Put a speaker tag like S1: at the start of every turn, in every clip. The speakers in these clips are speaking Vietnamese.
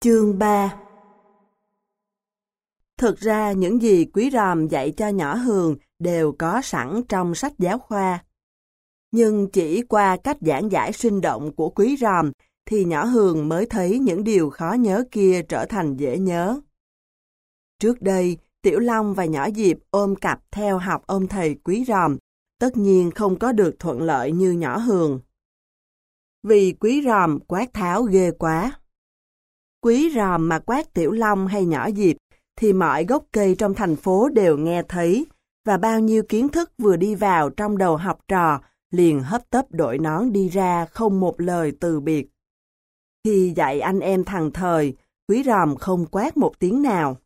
S1: Chương 3 Thực ra những gì Quý Ròm dạy cho nhỏ Hường đều có sẵn trong sách giáo khoa. Nhưng chỉ qua cách giảng giải sinh động của Quý Ròm thì nhỏ Hường mới thấy những điều khó nhớ kia trở thành dễ nhớ. Trước đây, Tiểu Long và nhỏ Diệp ôm cặp theo học ông thầy Quý Ròm, tất nhiên không có được thuận lợi như nhỏ Hường. Vì Quý Ròm quát tháo ghê quá. Quý ròm mà quát tiểu long hay nhỏ diệp, thì mọi gốc cây trong thành phố đều nghe thấy, và bao nhiêu kiến thức vừa đi vào trong đầu học trò liền hấp tấp đội nón đi ra không một lời từ biệt. Khi dạy anh em thằng thời, quý ròm không quát một tiếng nào.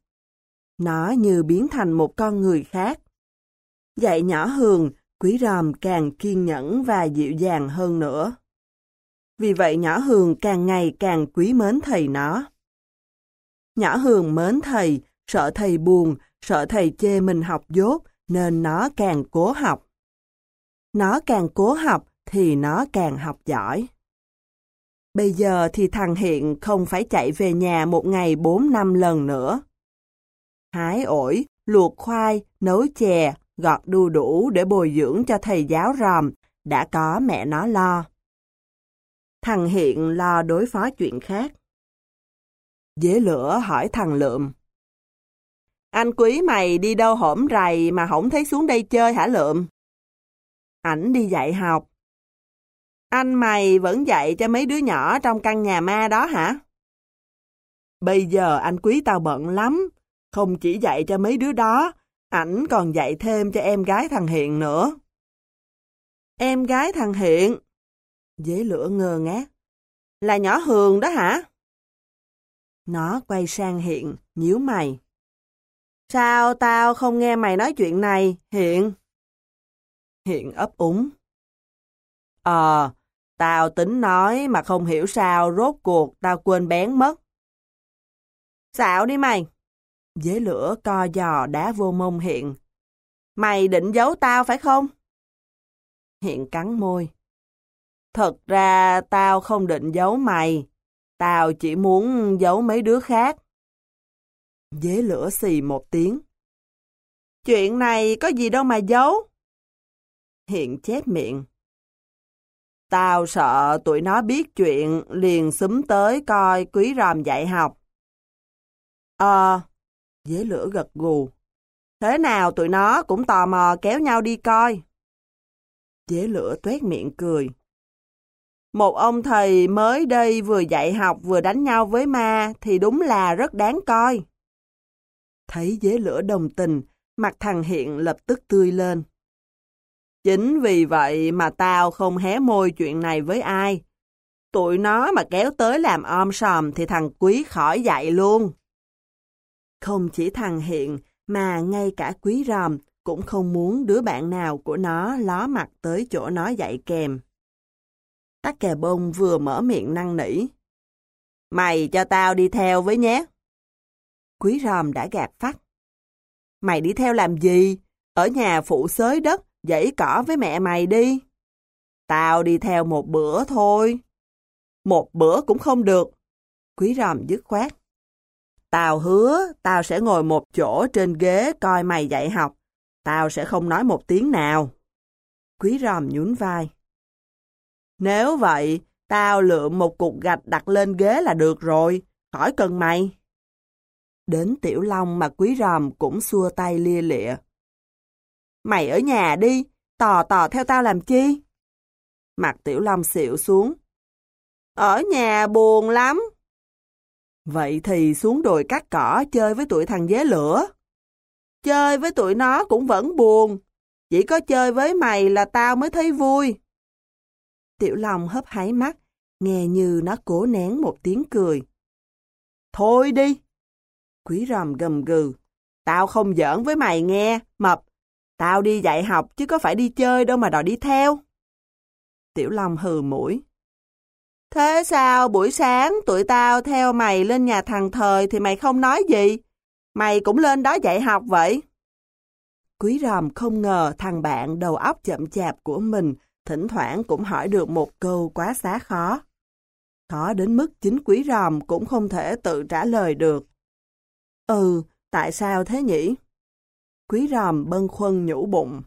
S1: Nó như biến thành một con người khác. Dạy nhỏ hường, quý ròm càng kiên nhẫn và dịu dàng hơn nữa. Vì vậy nhỏ Hường càng ngày càng quý mến thầy nó. Nhỏ Hường mến thầy, sợ thầy buồn, sợ thầy chê mình học dốt, nên nó càng cố học. Nó càng cố học thì nó càng học giỏi. Bây giờ thì thằng Hiện không phải chạy về nhà một ngày bốn năm lần nữa. Hái ổi, luộc khoai, nấu chè, gọt đu đủ để bồi dưỡng cho thầy giáo ròm, đã có mẹ nó lo. Thằng Hiện lo đối phó chuyện khác. Dế lửa hỏi thằng Lượm. Anh quý mày đi đâu hổm rày mà không thấy xuống đây chơi hả Lượm? Ảnh đi dạy học. Anh mày vẫn dạy cho mấy đứa nhỏ trong căn nhà ma đó hả? Bây giờ anh quý tao bận lắm, không chỉ dạy cho mấy đứa đó, ảnh còn dạy thêm cho em gái thằng Hiện nữa. Em gái thằng Hiện? Dế lửa ngơ ngác. Là nhỏ Hường đó hả? Nó quay sang Hiện, nhíu mày. Sao tao không nghe mày nói chuyện này, Hiện? Hiện ấp úng. Ờ, tao tính nói mà không hiểu sao rốt cuộc tao quên bén mất. Xạo đi mày. Dế lửa co giò đá vô mông Hiện. Mày định giấu tao phải không? Hiện cắn môi. Thật ra tao không định giấu mày. Tao chỉ muốn giấu mấy đứa khác. Dế lửa xì một tiếng. Chuyện này có gì đâu mà giấu. Hiện chép miệng. Tao sợ tụi nó biết chuyện liền xúm tới coi quý ròm dạy học. Ờ, dế lửa gật gù. Thế nào tụi nó cũng tò mò kéo nhau đi coi. Dế lửa tuét miệng cười. Một ông thầy mới đây vừa dạy học vừa đánh nhau với ma thì đúng là rất đáng coi. Thấy dế lửa đồng tình, mặt thằng Hiện lập tức tươi lên. Chính vì vậy mà tao không hé môi chuyện này với ai. Tụi nó mà kéo tới làm om sòm thì thằng Quý khỏi dạy luôn. Không chỉ thằng Hiện mà ngay cả Quý Ròm cũng không muốn đứa bạn nào của nó ló mặt tới chỗ nó dạy kèm. Tắc kè bông vừa mở miệng năng nỉ. Mày cho tao đi theo với nhé. Quý ròm đã gạt phát. Mày đi theo làm gì? Ở nhà phụ xới đất, dãy cỏ với mẹ mày đi. Tao đi theo một bữa thôi. Một bữa cũng không được. Quý ròm dứt khoát. Tao hứa, tao sẽ ngồi một chỗ trên ghế coi mày dạy học. Tao sẽ không nói một tiếng nào. Quý ròm nhún vai. Nếu vậy, tao lượm một cục gạch đặt lên ghế là được rồi, khỏi cần mày. Đến Tiểu Long mà Quý Ròm cũng xua tay lia lịa. Mày ở nhà đi, tò tò theo tao làm chi? Mặt Tiểu Long xịu xuống. Ở nhà buồn lắm. Vậy thì xuống đồi cắt cỏ chơi với tụi thằng dế lửa. Chơi với tụi nó cũng vẫn buồn. Chỉ có chơi với mày là tao mới thấy vui. Tiểu Long hấp hái mắt, nghe như nó cố nén một tiếng cười. Thôi đi! Quý ròm gầm gừ. Tao không giỡn với mày nghe, mập. Tao đi dạy học chứ có phải đi chơi đâu mà đòi đi theo. Tiểu Long hừ mũi. Thế sao buổi sáng tụi tao theo mày lên nhà thằng thời thì mày không nói gì? Mày cũng lên đó dạy học vậy? Quý ròm không ngờ thằng bạn đầu óc chậm chạp của mình thỉnh thoảng cũng hỏi được một câu quá xá khó. Khó đến mức chính quý ròm cũng không thể tự trả lời được. Ừ, tại sao thế nhỉ? Quý ròm bâng khuâng nhủ bụng.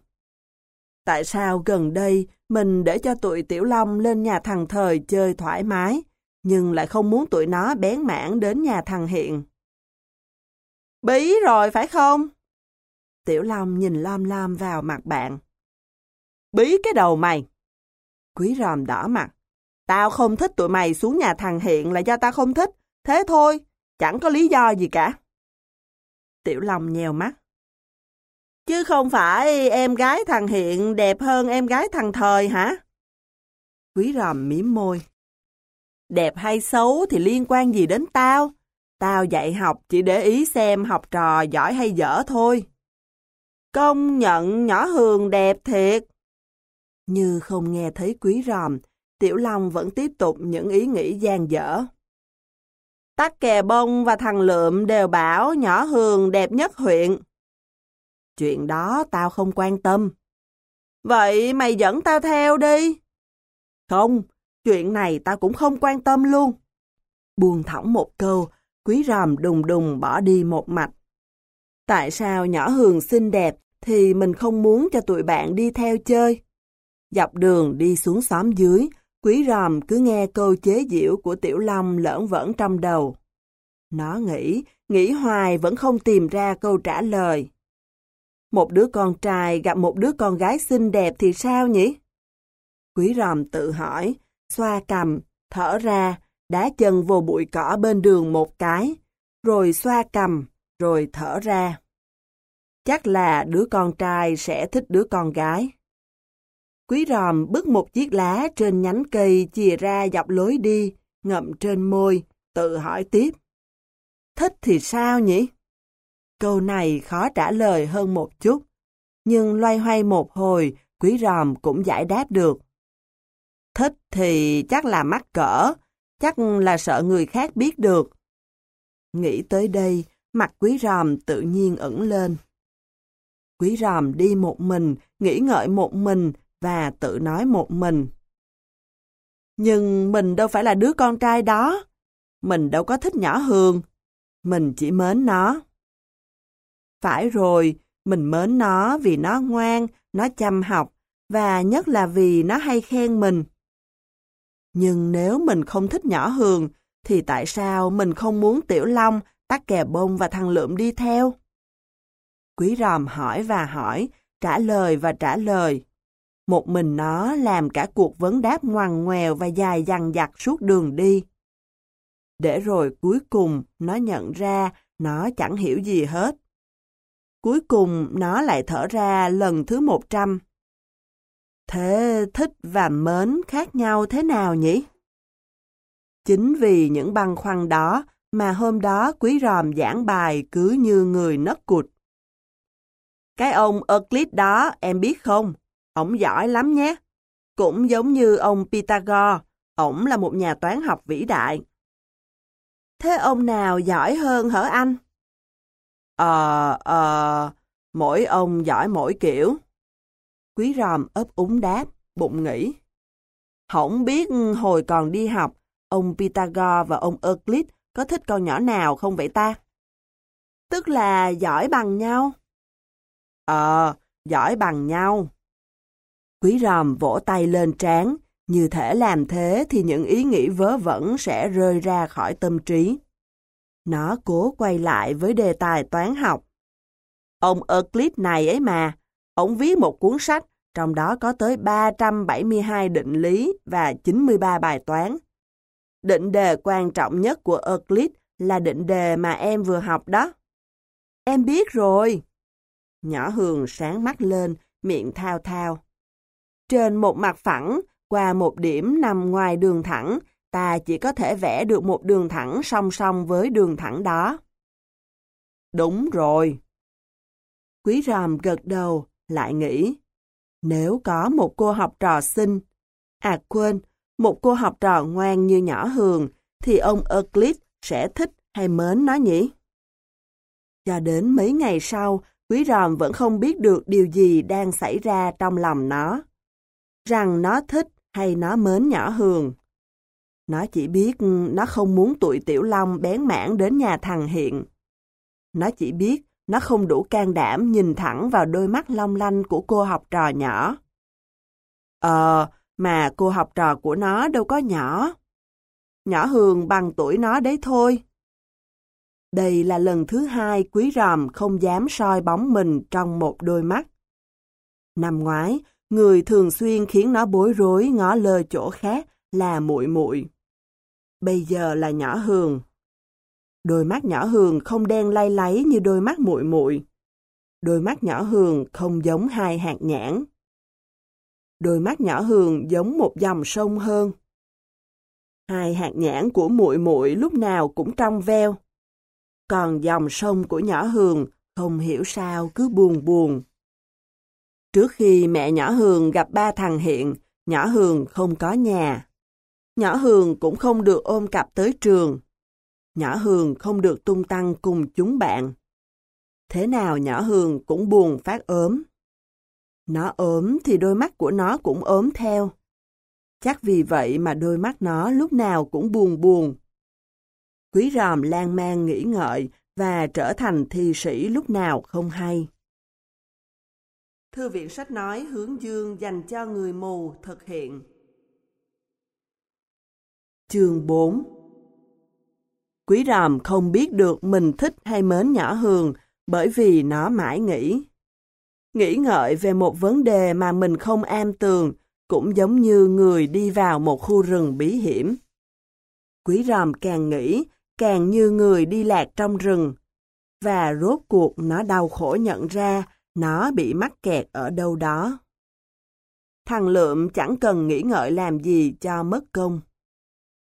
S1: Tại sao gần đây mình để cho tụi Tiểu Long lên nhà thằng Thời chơi thoải mái, nhưng lại không muốn tụi nó bén mảng đến nhà thằng Hiện? Bí rồi phải không? Tiểu Long nhìn lam lam vào mặt bạn. Bí cái đầu mày. Quý ròm đỏ mặt. Tao không thích tụi mày xuống nhà thằng Hiện là do tao không thích. Thế thôi, chẳng có lý do gì cả. Tiểu Long nhèo mắt. Chứ không phải em gái thằng Hiện đẹp hơn em gái thằng Thời hả? Quý ròm mím môi. Đẹp hay xấu thì liên quan gì đến tao? Tao dạy học chỉ để ý xem học trò giỏi hay dở thôi. Công nhận nhỏ Hường đẹp thiệt. Như không nghe thấy quý ròm, Tiểu Long vẫn tiếp tục những ý nghĩ gian dở. Tắc kè bông và thằng Lượm đều bảo nhỏ Hường đẹp nhất huyện. Chuyện đó tao không quan tâm. Vậy mày dẫn tao theo đi. Không, chuyện này tao cũng không quan tâm luôn. Buông thõng một câu, quý ròm đùng đùng bỏ đi một mạch. Tại sao nhỏ Hường xinh đẹp thì mình không muốn cho tụi bạn đi theo chơi? Dọc đường đi xuống xóm dưới, quý ròm cứ nghe câu chế giễu của Tiểu Long lỡn vẫn trong đầu. Nó nghĩ, nghĩ hoài vẫn không tìm ra câu trả lời. Một đứa con trai gặp một đứa con gái xinh đẹp thì sao nhỉ? Quý ròm tự hỏi, xoa cầm, thở ra, đá chân vô bụi cỏ bên đường một cái, rồi xoa cầm, rồi thở ra. Chắc là đứa con trai sẽ thích đứa con gái. Quý ròm bứt một chiếc lá trên nhánh cây chìa ra dọc lối đi, ngậm trên môi, tự hỏi tiếp. Thích thì sao nhỉ? Câu này khó trả lời hơn một chút, nhưng loay hoay một hồi, quý ròm cũng giải đáp được. Thích thì chắc là mắc cỡ, chắc là sợ người khác biết được. Nghĩ tới đây, mặt quý ròm tự nhiên ẩn lên. Quý ròm đi một mình, nghĩ ngợi một mình và tự nói một mình. Nhưng mình đâu phải là đứa con trai đó. Mình đâu có thích nhỏ Hường. Mình chỉ mến nó. Phải rồi, mình mến nó vì nó ngoan, nó chăm học, và nhất là vì nó hay khen mình. Nhưng nếu mình không thích nhỏ Hường, thì tại sao mình không muốn Tiểu Long, Tắc Kè Bông và thằng Lượm đi theo? Quý ròm hỏi và hỏi, trả lời và trả lời. Một mình nó làm cả cuộc vấn đáp ngoằn ngoèo và dài dằng dặc suốt đường đi. Để rồi cuối cùng nó nhận ra nó chẳng hiểu gì hết. Cuối cùng nó lại thở ra lần thứ một trăm. Thế thích và mến khác nhau thế nào nhỉ? Chính vì những băn khoăn đó mà hôm đó quý ròm giảng bài cứ như người nấc cụt. Cái ông Euclid đó, em biết không? Ổng giỏi lắm nhé. Cũng giống như ông Pythagore, ổng là một nhà toán học vĩ đại. Thế ông nào giỏi hơn hở anh? Ờ, ờ, mỗi ông giỏi mỗi kiểu. Quý ròm ấp úng đáp, bụng nghĩ. Không biết hồi còn đi học, ông Pythagore và ông Euclid có thích con nhỏ nào không vậy ta? Tức là giỏi bằng nhau. Ờ, giỏi bằng nhau. Quý ròm vỗ tay lên trán, như thể làm thế thì những ý nghĩ vớ vẩn sẽ rơi ra khỏi tâm trí. Nó cố quay lại với đề tài toán học. Ông Euclid này ấy mà, ông viết một cuốn sách, trong đó có tới 372 định lý và 93 bài toán. Định đề quan trọng nhất của Euclid là định đề mà em vừa học đó. Em biết rồi. Nhỏ Hường sáng mắt lên, miệng thao thao. Trên một mặt phẳng, qua một điểm nằm ngoài đường thẳng, ta chỉ có thể vẽ được một đường thẳng song song với đường thẳng đó. Đúng rồi. Quý ròm gật đầu, lại nghĩ. Nếu có một cô học trò xinh, à quên, một cô học trò ngoan như nhỏ Hường, thì ông Euclid sẽ thích hay mến nó nhỉ? Cho đến mấy ngày sau, quý ròm vẫn không biết được điều gì đang xảy ra trong lòng nó. Rằng nó thích hay nó mến nhỏ Hường. Nó chỉ biết nó không muốn tụi Tiểu Long bén mảng đến nhà thằng Hiện. Nó chỉ biết nó không đủ can đảm nhìn thẳng vào đôi mắt long lanh của cô học trò nhỏ. Ờ, mà cô học trò của nó đâu có nhỏ. Nhỏ Hường bằng tuổi nó đấy thôi. Đây là lần thứ hai quý ròm không dám soi bóng mình trong một đôi mắt. Năm ngoái, người thường xuyên khiến nó bối rối, ngó lơ chỗ khác là muội muội. Bây giờ là nhỏ Hường. Đôi mắt nhỏ Hường không đen lay láy như đôi mắt muội muội. Đôi mắt nhỏ Hường không giống hai hạt nhãn. Đôi mắt nhỏ Hường giống một dòng sông hơn. Hai hạt nhãn của muội muội lúc nào cũng trong veo. Còn dòng sông của nhỏ Hường không hiểu sao cứ buồn buồn. Trước khi mẹ nhỏ Hường gặp ba thằng Hiện, nhỏ Hường không có nhà. Nhỏ Hường cũng không được ôm cặp tới trường. Nhỏ Hường không được tung tăng cùng chúng bạn. Thế nào nhỏ Hường cũng buồn phát ốm. Nó ốm thì đôi mắt của nó cũng ốm theo. Chắc vì vậy mà đôi mắt nó lúc nào cũng buồn buồn. Quý ròm lan man nghĩ ngợi và trở thành thi sĩ lúc nào không hay. Thư viện sách nói hướng dương dành cho người mù thực hiện. Chương 4 Quý ròm không biết được mình thích hay mến nhỏ Hường bởi vì nó mãi nghĩ. Nghĩ ngợi về một vấn đề mà mình không am tường cũng giống như người đi vào một khu rừng bí hiểm. Quý ròm càng nghĩ, càng như người đi lạc trong rừng. Và rốt cuộc nó đau khổ nhận ra nó bị mắc kẹt ở đâu đó. Thằng Lượm chẳng cần nghĩ ngợi làm gì cho mất công.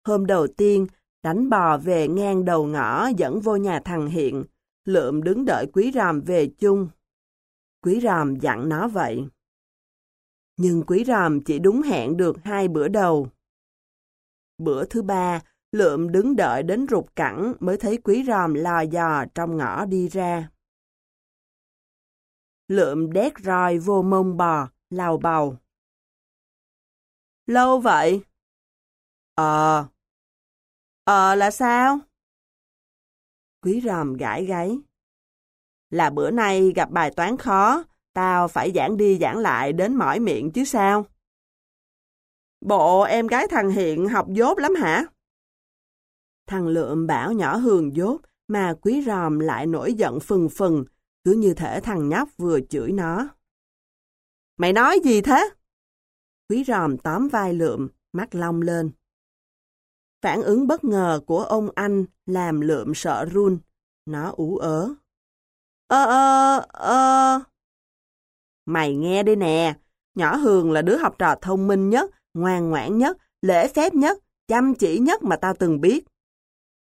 S1: Hôm đầu tiên, đánh bò về ngang đầu ngõ dẫn vô nhà thằng Hiện, Lượm đứng đợi quý ròm về chung. Quý ròm dặn nó vậy. Nhưng quý ròm chỉ đúng hẹn được hai bữa đầu. Bữa thứ ba, Lượm đứng đợi đến rụt cẳng mới thấy quý ròm lò dò trong ngõ đi ra. Lượm đét roi vô mông bò, lào bầu. Lâu vậy? Ờ. Ờ là sao? Quý ròm gãi gáy. Là bữa nay gặp bài toán khó, tao phải giảng đi giảng lại đến mỏi miệng chứ sao? Bộ em gái thằng Hiện học dốt lắm hả? Thằng Lượm bảo nhỏ Hường dốt, mà quý ròm lại nổi giận phừng phừng, cứ như thể thằng nhóc vừa chửi nó. Mày nói gì thế? Quý ròm tóm vai Lượm, mắt long lên. Phản ứng bất ngờ của ông anh làm Lượm sợ run. Nó ú ớ. Ơ ơ ơ. Mày nghe đây nè, nhỏ Hường là đứa học trò thông minh nhất, ngoan ngoãn nhất, lễ phép nhất, chăm chỉ nhất mà tao từng biết.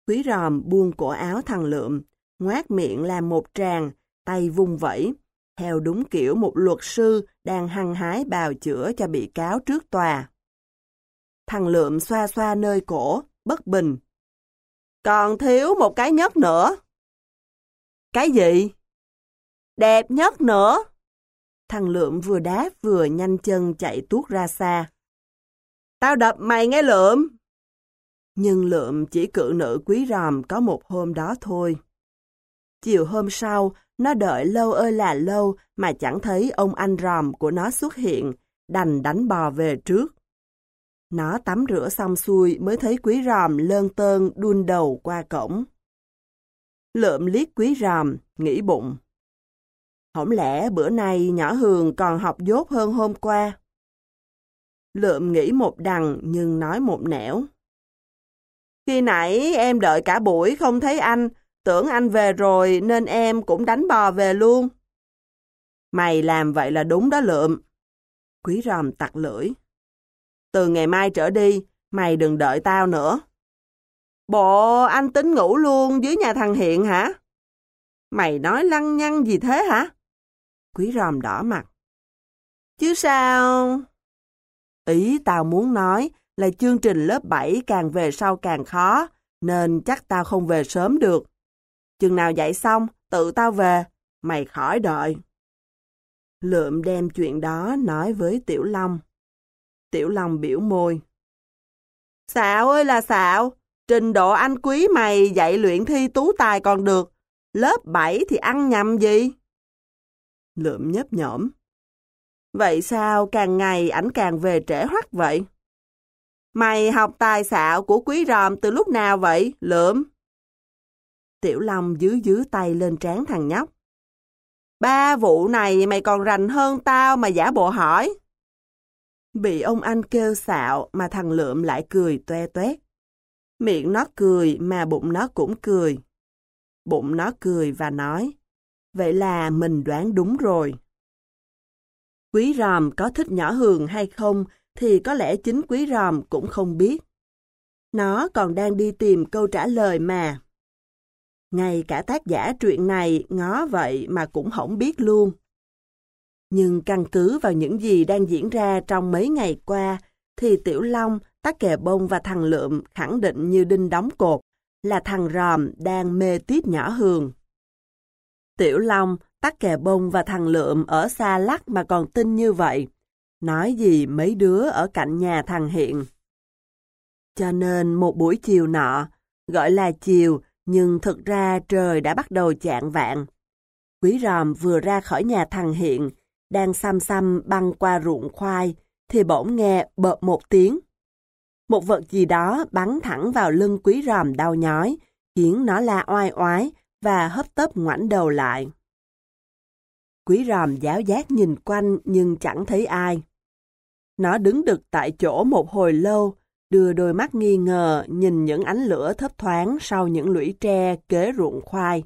S1: Quý ròm buông cổ áo thằng Lượm, ngoát miệng làm một tràng, tay vung vẫy, theo đúng kiểu một luật sư đang hăng hái bào chữa cho bị cáo trước tòa. Thằng Lượm xoa xoa nơi cổ, bất bình. Còn thiếu một cái nhất nữa. Cái gì? Đẹp nhất nữa. Thằng Lượm vừa đáp vừa nhanh chân chạy tuốt ra xa. Tao đập mày nghe Lượm. Nhưng Lượm chỉ cự nữ quý ròm có một hôm đó thôi. Chiều hôm sau, nó đợi lâu ơi là lâu mà chẳng thấy ông anh ròm của nó xuất hiện, đành đánh bò về trước. Nó tắm rửa xong xuôi mới thấy quý ròm lơn tơn đun đầu qua cổng. Lượm liếc quý ròm, nghĩ bụng. Không lẽ bữa nay nhỏ Hường còn học dốt hơn hôm qua? Lượm nghĩ một đằng nhưng nói một nẻo. Khi nãy em đợi cả buổi không thấy anh, tưởng anh về rồi nên em cũng đánh bò về luôn. Mày làm vậy là đúng đó lượm. Quý ròm tặc lưỡi. Từ ngày mai trở đi, mày đừng đợi tao nữa. Bộ anh tính ngủ luôn dưới nhà thằng Hiện hả? Mày nói lăng nhăng gì thế hả? Quý ròm đỏ mặt. Chứ sao? Ý tao muốn nói là chương trình lớp 7 càng về sau càng khó, nên chắc tao không về sớm được. Chừng nào dạy xong, tự tao về, mày khỏi đợi. Lượm đem chuyện đó nói với Tiểu Long. Tiểu Long biểu môi. Xạo ơi là xạo, trình độ anh quý mày dạy luyện thi tú tài còn được, lớp 7 thì ăn nhầm gì? Lượm nhấp nhổm. Vậy sao càng ngày ảnh càng về trễ hoắc vậy? Mày học tài xạo của quý ròm từ lúc nào vậy, lượm? Tiểu Long dưới dưới tay lên trán thằng nhóc. Ba vụ này mày còn rành hơn tao mà giả bộ hỏi. Bị ông anh kêu xạo mà thằng Lượm lại cười toe toét. Miệng nó cười mà bụng nó cũng cười. Bụng nó cười và nói, vậy là mình đoán đúng rồi. Quý ròm có thích nhỏ hường hay không thì có lẽ chính quý ròm cũng không biết. Nó còn đang đi tìm câu trả lời mà. Ngay cả tác giả truyện này ngó vậy mà cũng không biết luôn. Nhưng căn cứ vào những gì đang diễn ra trong mấy ngày qua, thì Tiểu Long, Tắc Kè Bông và thằng Lượm khẳng định như đinh đóng cột là thằng Ròm đang mê tiết nhỏ Hường. Tiểu Long, Tắc Kè Bông và thằng Lượm ở xa lắc mà còn tin như vậy. Nói gì mấy đứa ở cạnh nhà thằng Hiện. Cho nên một buổi chiều nọ, gọi là chiều nhưng thực ra trời đã bắt đầu chạng vạn. Quý ròm vừa ra khỏi nhà thằng Hiện, đang xăm xăm băng qua ruộng khoai, thì bỗng nghe bợp một tiếng. Một vật gì đó bắn thẳng vào lưng quý ròm đau nhói, khiến nó la oai oái và hấp tấp ngoảnh đầu lại. Quý ròm giáo giác nhìn quanh nhưng chẳng thấy ai. Nó đứng đực tại chỗ một hồi lâu, đưa đôi mắt nghi ngờ nhìn những ánh lửa thấp thoáng sau những lũy tre kế ruộng khoai.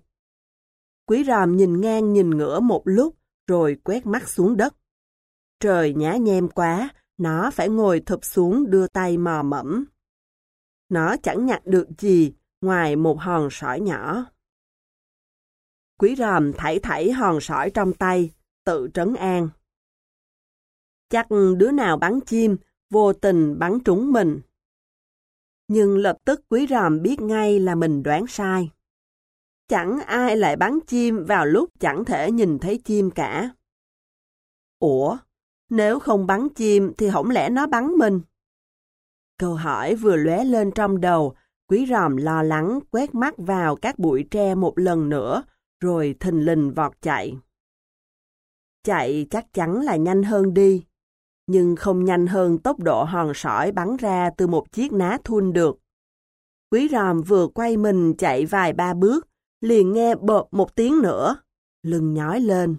S1: Quý ròm nhìn ngang nhìn ngửa một lúc, rồi quét mắt xuống đất. Trời nhá nhem quá, nó phải ngồi thụp xuống đưa tay mò mẫm. Nó chẳng nhặt được gì ngoài một hòn sỏi nhỏ. Quý ròm thảy thảy hòn sỏi trong tay, tự trấn an. Chắc đứa nào bắn chim, vô tình bắn trúng mình nhưng lập tức quý ròm biết ngay là mình đoán sai. Chẳng ai lại bắn chim vào lúc chẳng thể nhìn thấy chim cả. Ủa, nếu không bắn chim thì không lẽ nó bắn mình? Câu hỏi vừa lóe lên trong đầu, quý ròm lo lắng quét mắt vào các bụi tre một lần nữa, rồi thình lình vọt chạy. Chạy chắc chắn là nhanh hơn đi, nhưng không nhanh hơn tốc độ hòn sỏi bắn ra từ một chiếc ná thun được. Quý ròm vừa quay mình chạy vài ba bước, liền nghe bợp một tiếng nữa, lưng nhói lên.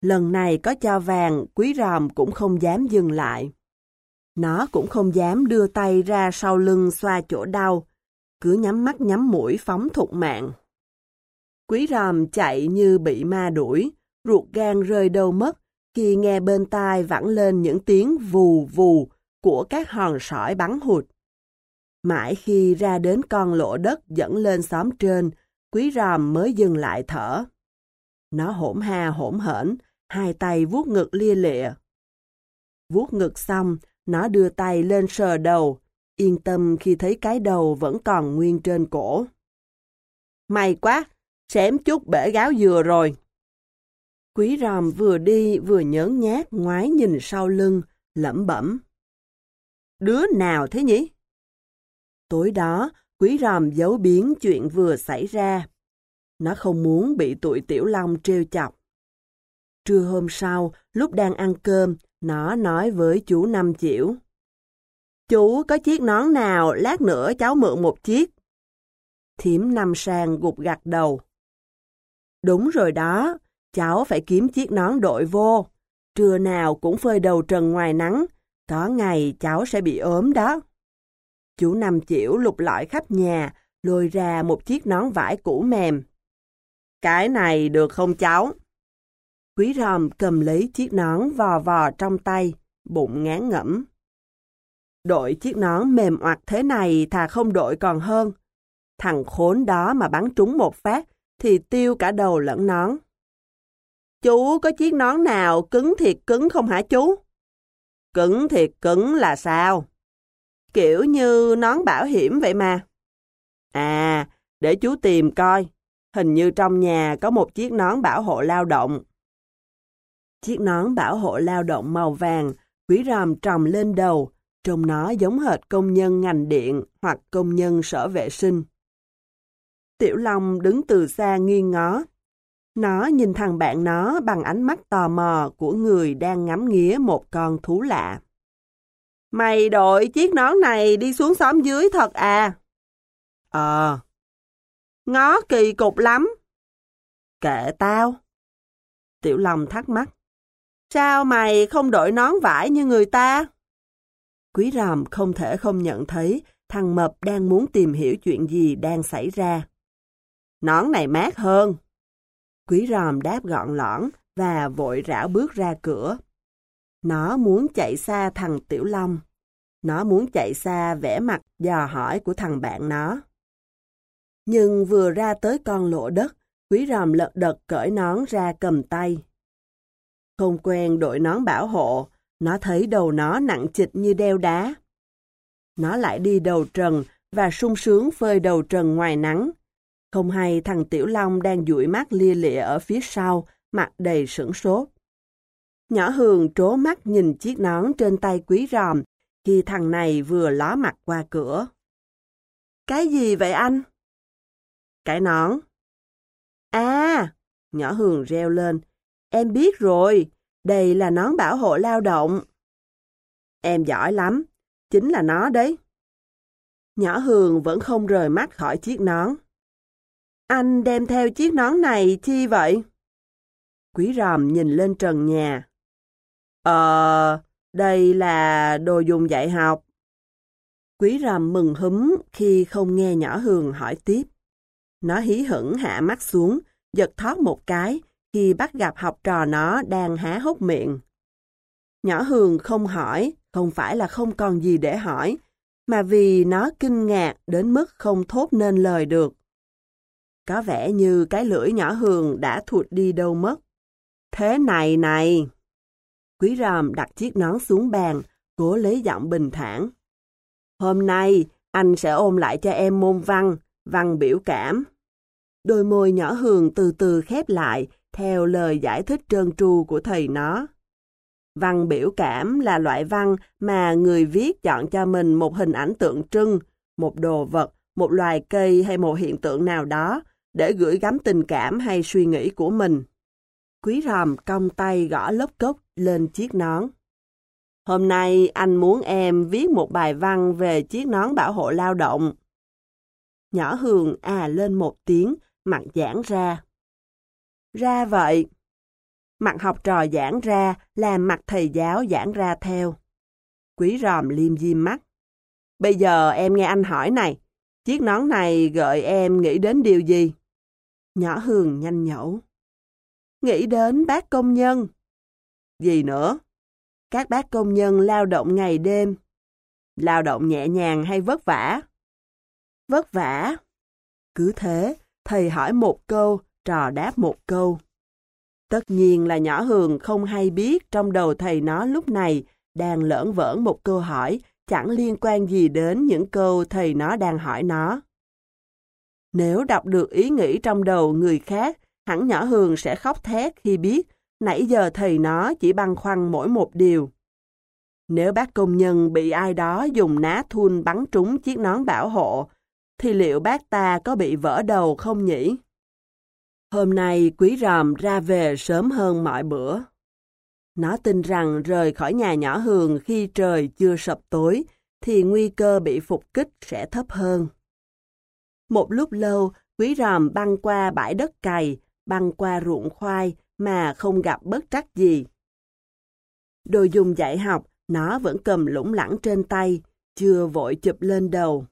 S1: Lần này có cho vàng, quý ròm cũng không dám dừng lại. Nó cũng không dám đưa tay ra sau lưng xoa chỗ đau, cứ nhắm mắt nhắm mũi phóng thục mạng. Quý ròm chạy như bị ma đuổi, ruột gan rơi đâu mất, khi nghe bên tai vẳng lên những tiếng vù vù của các hòn sỏi bắn hụt. Mãi khi ra đến con lỗ đất dẫn lên xóm trên, quý ròm mới dừng lại thở. Nó hỗn ha hỗn hển, hai tay vuốt ngực lia lịa. Vuốt ngực xong, nó đưa tay lên sờ đầu, yên tâm khi thấy cái đầu vẫn còn nguyên trên cổ. May quá, xém chút bể gáo dừa rồi. Quý ròm vừa đi vừa nhớ nhát ngoái nhìn sau lưng, lẩm bẩm. Đứa nào thế nhỉ? Tối đó, quý ròm giấu biến chuyện vừa xảy ra. Nó không muốn bị tụi Tiểu Long trêu chọc. Trưa hôm sau, lúc đang ăn cơm, nó nói với chú Năm Chiểu. Chú có chiếc nón nào, lát nữa cháu mượn một chiếc. Thiểm Năm Sang gục gặt đầu. Đúng rồi đó, cháu phải kiếm chiếc nón đội vô. Trưa nào cũng phơi đầu trần ngoài nắng, có ngày cháu sẽ bị ốm đó. Chú Năm Chiểu lục lọi khắp nhà, lôi ra một chiếc nón vải cũ mềm. Cái này được không cháu? Quý ròm cầm lấy chiếc nón vò vò trong tay, bụng ngán ngẩm. Đội chiếc nón mềm oặt thế này thà không đội còn hơn. Thằng khốn đó mà bắn trúng một phát thì tiêu cả đầu lẫn nón. Chú có chiếc nón nào cứng thiệt cứng không hả chú? Cứng thiệt cứng là sao? Kiểu như nón bảo hiểm vậy mà. À, để chú tìm coi. Hình như trong nhà có một chiếc nón bảo hộ lao động. Chiếc nón bảo hộ lao động màu vàng, quý ròm trồng lên đầu, Trông nó giống hệt công nhân ngành điện hoặc công nhân sở vệ sinh. Tiểu Long đứng từ xa nghiêng ngó. Nó nhìn thằng bạn nó bằng ánh mắt tò mò của người đang ngắm nghía một con thú lạ. Mày đội chiếc nón này đi xuống xóm dưới thật à? Ờ. Ngó kỳ cục lắm. Kệ tao. Tiểu Long thắc mắc. Sao mày không đội nón vải như người ta? Quý ròm không thể không nhận thấy thằng Mập đang muốn tìm hiểu chuyện gì đang xảy ra. Nón này mát hơn. Quý ròm đáp gọn lõn và vội rảo bước ra cửa. Nó muốn chạy xa thằng Tiểu Long. Nó muốn chạy xa vẻ mặt dò hỏi của thằng bạn nó. Nhưng vừa ra tới con lộ đất, quý ròm lật đật cởi nón ra cầm tay. Không quen đội nón bảo hộ, nó thấy đầu nó nặng chịch như đeo đá. Nó lại đi đầu trần và sung sướng phơi đầu trần ngoài nắng. Không hay thằng Tiểu Long đang dụi mắt lia lịa ở phía sau, mặt đầy sửng sốt. Nhỏ Hường trố mắt nhìn chiếc nón trên tay quý ròm khi thằng này vừa ló mặt qua cửa. Cái gì vậy anh? Cái nón. À, nhỏ Hường reo lên. Em biết rồi, đây là nón bảo hộ lao động. Em giỏi lắm, chính là nó đấy. Nhỏ Hường vẫn không rời mắt khỏi chiếc nón. Anh đem theo chiếc nón này chi vậy? Quý ròm nhìn lên trần nhà. Ờ, đây là đồ dùng dạy học. Quý ròm mừng húm khi không nghe nhỏ Hường hỏi tiếp. Nó hí hửng hạ mắt xuống, giật thoát một cái khi bắt gặp học trò nó đang há hốc miệng. Nhỏ Hường không hỏi, không phải là không còn gì để hỏi, mà vì nó kinh ngạc đến mức không thốt nên lời được. Có vẻ như cái lưỡi nhỏ Hường đã thụt đi đâu mất. Thế này này! Quý ròm đặt chiếc nón xuống bàn, cố lấy giọng bình thản. Hôm nay, anh sẽ ôm lại cho em môn văn, văn biểu cảm. Đôi môi nhỏ Hường từ từ khép lại, theo lời giải thích trơn tru của thầy nó. Văn biểu cảm là loại văn mà người viết chọn cho mình một hình ảnh tượng trưng, một đồ vật, một loài cây hay một hiện tượng nào đó để gửi gắm tình cảm hay suy nghĩ của mình. Quý ròm cong tay gõ lốc cốc lên chiếc nón. Hôm nay anh muốn em viết một bài văn về chiếc nón bảo hộ lao động. Nhỏ Hường à lên một tiếng, mặt giãn ra. Ra vậy. Mặt học trò giãn ra, làm mặt thầy giáo giãn ra theo. Quý ròm liêm diêm mắt. Bây giờ em nghe anh hỏi này, chiếc nón này gợi em nghĩ đến điều gì? Nhỏ Hường nhanh nhẩu. Nghĩ đến bác công nhân. Gì nữa? Các bác công nhân lao động ngày đêm. Lao động nhẹ nhàng hay vất vả? Vất vả. Cứ thế, thầy hỏi một câu, trò đáp một câu. Tất nhiên là nhỏ Hường không hay biết trong đầu thầy nó lúc này đang lỡn vỡn một câu hỏi chẳng liên quan gì đến những câu thầy nó đang hỏi nó. Nếu đọc được ý nghĩ trong đầu người khác, hẳn nhỏ Hường sẽ khóc thét khi biết nãy giờ thầy nó chỉ băn khoăn mỗi một điều. Nếu bác công nhân bị ai đó dùng ná thun bắn trúng chiếc nón bảo hộ, thì liệu bác ta có bị vỡ đầu không nhỉ? Hôm nay quý ròm ra về sớm hơn mọi bữa. Nó tin rằng rời khỏi nhà nhỏ Hường khi trời chưa sập tối, thì nguy cơ bị phục kích sẽ thấp hơn. Một lúc lâu, quý ròm băng qua bãi đất cày, băng qua ruộng khoai mà không gặp bất trắc gì. Đồ dùng dạy học, nó vẫn cầm lủng lẳng trên tay, chưa vội chụp lên đầu.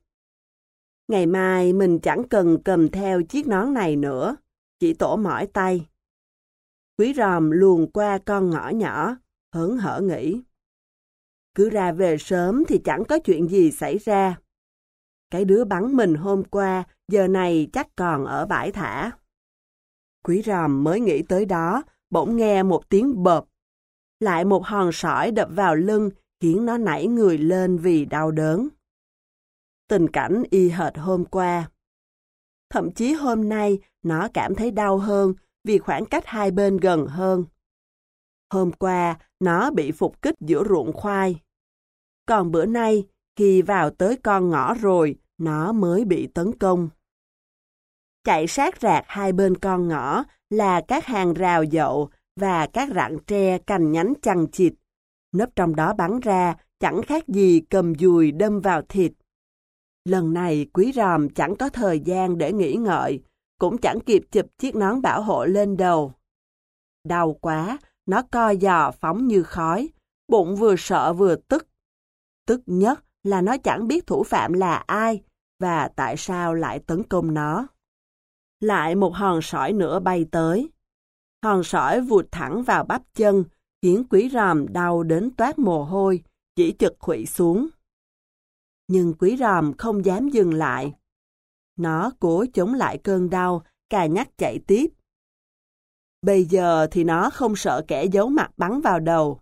S1: Ngày mai mình chẳng cần cầm theo chiếc nón này nữa, chỉ tổ mỏi tay. Quý ròm luồn qua con ngõ nhỏ, hớn hở nghĩ. Cứ ra về sớm thì chẳng có chuyện gì xảy ra. Cái đứa bắn mình hôm qua, giờ này chắc còn ở bãi thả. Quý ròm mới nghĩ tới đó, bỗng nghe một tiếng bợp. Lại một hòn sỏi đập vào lưng, khiến nó nảy người lên vì đau đớn. Tình cảnh y hệt hôm qua. Thậm chí hôm nay, nó cảm thấy đau hơn vì khoảng cách hai bên gần hơn. Hôm qua, nó bị phục kích giữa ruộng khoai. Còn bữa nay, khi vào tới con ngõ rồi, nó mới bị tấn công. Chạy sát rạc hai bên con ngõ là các hàng rào dậu và các rặng tre cành nhánh chằng chịt. Nấp trong đó bắn ra, chẳng khác gì cầm dùi đâm vào thịt. Lần này quý ròm chẳng có thời gian để nghĩ ngợi, cũng chẳng kịp chụp chiếc nón bảo hộ lên đầu. Đau quá, nó co giò phóng như khói, bụng vừa sợ vừa tức. Tức nhất là nó chẳng biết thủ phạm là ai và tại sao lại tấn công nó. Lại một hòn sỏi nữa bay tới. Hòn sỏi vụt thẳng vào bắp chân, khiến quý ròm đau đến toát mồ hôi, chỉ chực khủy xuống. Nhưng quý ròm không dám dừng lại. Nó cố chống lại cơn đau, cà nhắc chạy tiếp. Bây giờ thì nó không sợ kẻ giấu mặt bắn vào đầu.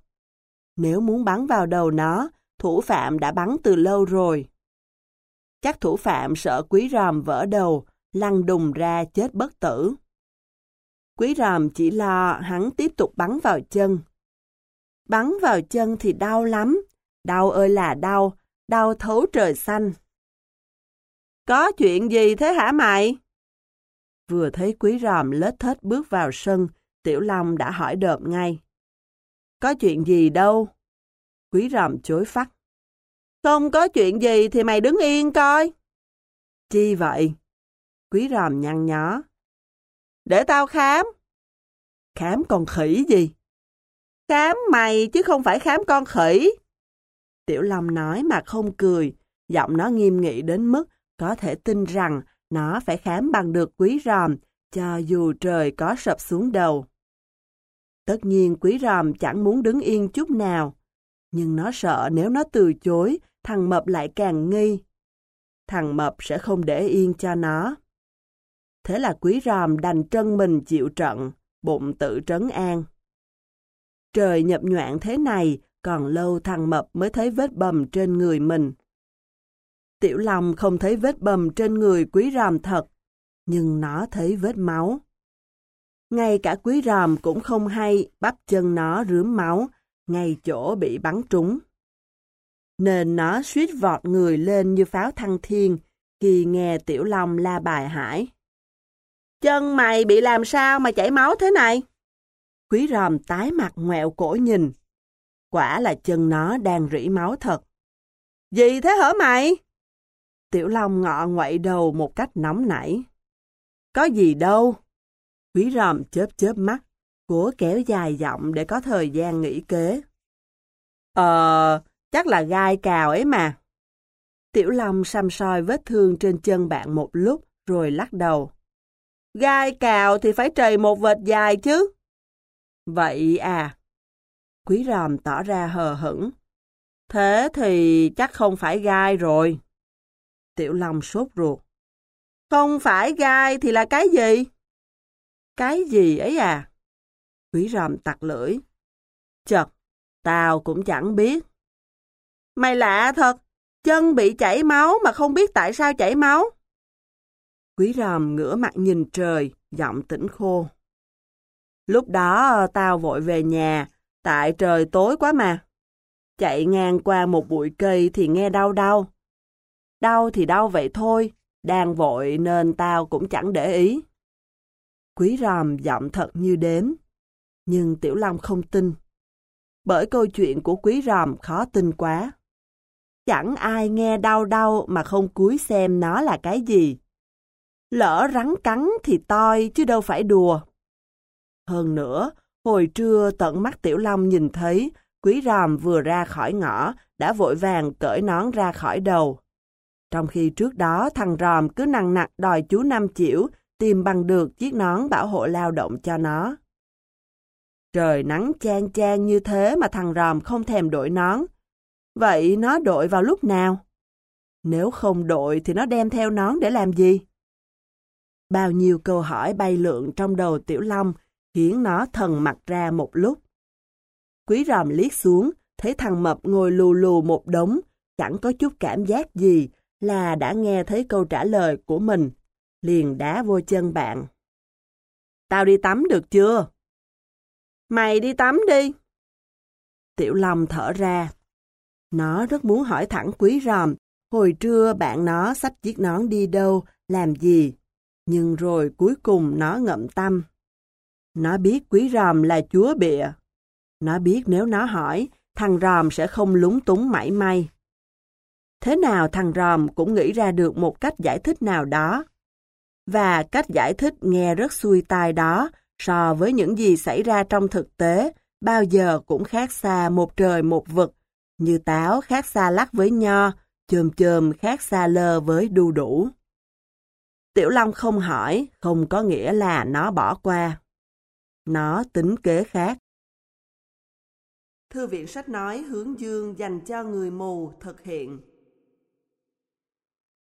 S1: Nếu muốn bắn vào đầu nó, thủ phạm đã bắn từ lâu rồi. Chắc thủ phạm sợ quý ròm vỡ đầu, lăn đùng ra chết bất tử. Quý ròm chỉ lo hắn tiếp tục bắn vào chân. Bắn vào chân thì đau lắm, đau ơi là đau, đau thấu trời xanh. Có chuyện gì thế hả mày? Vừa thấy quý ròm lết thết bước vào sân, Tiểu Long đã hỏi đợp ngay. Có chuyện gì đâu? Quý ròm chối phát. Không có chuyện gì thì mày đứng yên coi. Chi vậy? Quý ròm nhăn nhó. Để tao khám. Khám con khỉ gì? Khám mày chứ không phải khám con khỉ. Tiểu Long nói mà không cười, giọng nó nghiêm nghị đến mức có thể tin rằng nó phải khám bằng được quý ròm, cho dù trời có sập xuống đầu. Tất nhiên quý ròm chẳng muốn đứng yên chút nào, nhưng nó sợ nếu nó từ chối, thằng Mập lại càng nghi. Thằng Mập sẽ không để yên cho nó. Thế là quý ròm đành trân mình chịu trận, bụng tự trấn an. Trời nhập nhoạn thế này, còn lâu thằng Mập mới thấy vết bầm trên người mình. Tiểu Long không thấy vết bầm trên người quý ròm thật, nhưng nó thấy vết máu. Ngay cả quý ròm cũng không hay bắp chân nó rướm máu, ngay chỗ bị bắn trúng. Nên nó suýt vọt người lên như pháo thăng thiên khi nghe Tiểu Long la bài hải. Chân mày bị làm sao mà chảy máu thế này? Quý ròm tái mặt ngoẹo cổ nhìn. Quả là chân nó đang rỉ máu thật. Gì thế hả mày? Tiểu Long ngọ ngoậy đầu một cách nóng nảy. Có gì đâu. Quý ròm chớp chớp mắt, cố kéo dài giọng để có thời gian nghĩ kế. Ờ, chắc là gai cào ấy mà. Tiểu Long xăm soi vết thương trên chân bạn một lúc rồi lắc đầu. Gai cào thì phải trầy một vệt dài chứ. Vậy à? Quý ròm tỏ ra hờ hững. Thế thì chắc không phải gai rồi. Tiểu Long sốt ruột. Không phải gai thì là cái gì? Cái gì ấy à? Quý ròm tặc lưỡi. Chật, tao cũng chẳng biết. Mày lạ thật, chân bị chảy máu mà không biết tại sao chảy máu. Quý ròm ngửa mặt nhìn trời, giọng tỉnh khô. Lúc đó tao vội về nhà, tại trời tối quá mà. Chạy ngang qua một bụi cây thì nghe đau đau. Đau thì đau vậy thôi, đang vội nên tao cũng chẳng để ý. Quý ròm giọng thật như đếm. Nhưng Tiểu Long không tin. Bởi câu chuyện của quý ròm khó tin quá. Chẳng ai nghe đau đau mà không cúi xem nó là cái gì. Lỡ rắn cắn thì toi chứ đâu phải đùa. Hơn nữa, hồi trưa tận mắt Tiểu Long nhìn thấy quý ròm vừa ra khỏi ngõ đã vội vàng cởi nón ra khỏi đầu. Trong khi trước đó thằng ròm cứ năng nặc đòi chú Năm Chiểu tìm bằng được chiếc nón bảo hộ lao động cho nó. Trời nắng chan chan như thế mà thằng ròm không thèm đội nón. Vậy nó đội vào lúc nào? Nếu không đội thì nó đem theo nón để làm gì? Bao nhiêu câu hỏi bay lượn trong đầu Tiểu Long khiến nó thần mặt ra một lúc. Quý ròm liếc xuống, thấy thằng mập ngồi lù lù một đống, chẳng có chút cảm giác gì là đã nghe thấy câu trả lời của mình, liền đá vô chân bạn. Tao đi tắm được chưa? Mày đi tắm đi. Tiểu Long thở ra. Nó rất muốn hỏi thẳng quý ròm, hồi trưa bạn nó xách chiếc nón đi đâu, làm gì. Nhưng rồi cuối cùng nó ngậm tâm. Nó biết quý ròm là chúa bịa. Nó biết nếu nó hỏi, thằng ròm sẽ không lúng túng mảy may. Thế nào thằng ròm cũng nghĩ ra được một cách giải thích nào đó. Và cách giải thích nghe rất xuôi tai đó so với những gì xảy ra trong thực tế, bao giờ cũng khác xa một trời một vực, như táo khác xa lắc với nho, chôm chôm khác xa lơ với đu đủ. Tiểu Long không hỏi, không có nghĩa là nó bỏ qua. Nó tính kế khác. Thư viện sách nói hướng dương dành cho người mù thực hiện.